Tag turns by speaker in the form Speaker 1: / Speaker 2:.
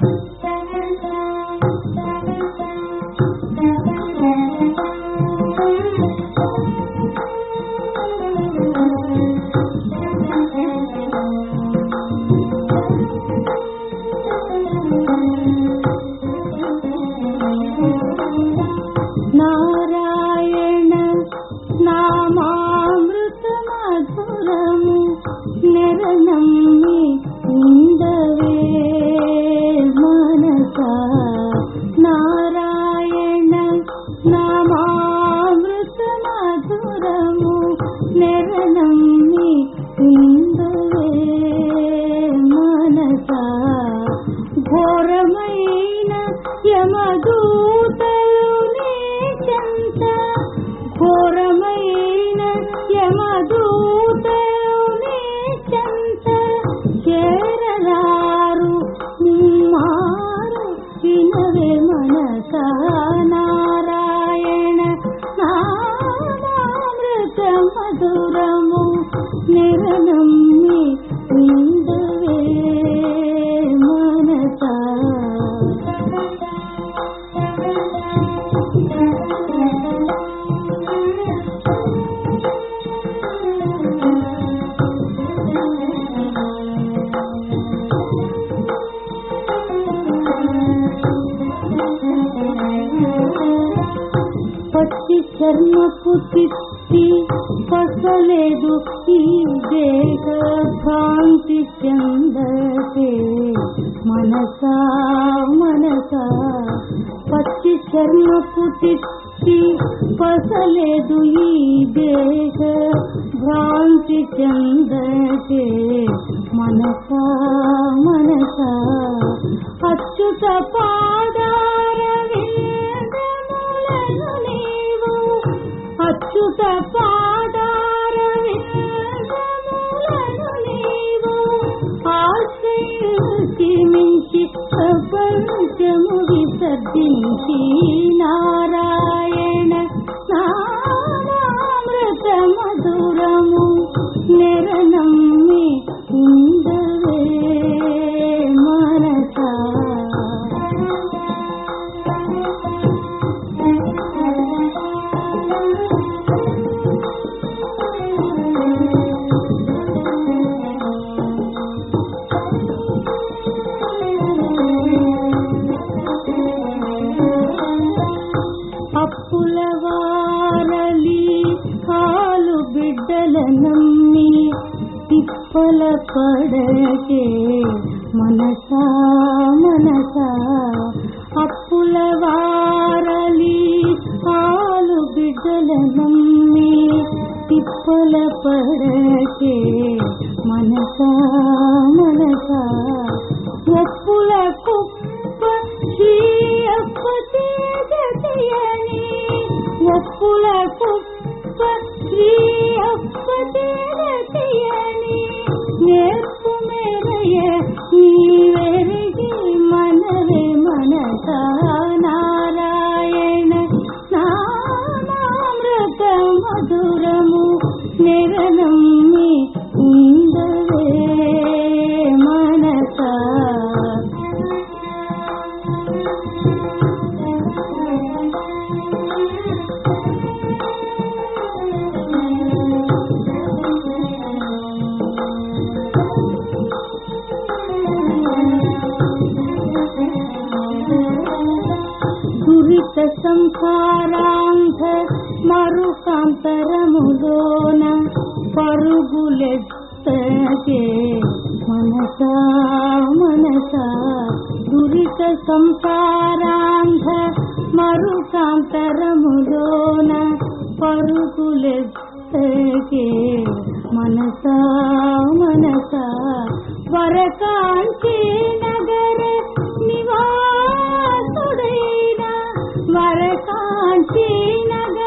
Speaker 1: నారాయణ పచ్చి చర్మపు తిప్పి పసలేదు ఈ దేహ భ్రాంతి చెందతే. మనసా మనసా పచ్చి చర్మపు తిప్పి పసలేదు ఈ దేహ భ్రాంతి చెందతే. మనసా మనసా అచ్యుత పాదార మించి ప్రపంచము విసర్జించి నారాయణ నామామృత మధురము నిరనమ్మి ఉండవే మనసా. అప్పుల తిప్పల మనసా మనసా అప్పుల వారలి పాలు బిడ్డల నమ్మి తిప్పల పడకే మనసా మనసా ఎప్పుల కుప్ప శ్రీ అప్ప తేజతయని కుప్ప శ్రీ అప్ప సంసారాంధ మరుకాంతరముదోన పరుగులెత్తగే మనసా మనసా. దురిత సంసారాంధ మరుకాంతరముదోన పరుగులెత్తగే మనసా మనసా. వరకాంచి నగర వరకాంచి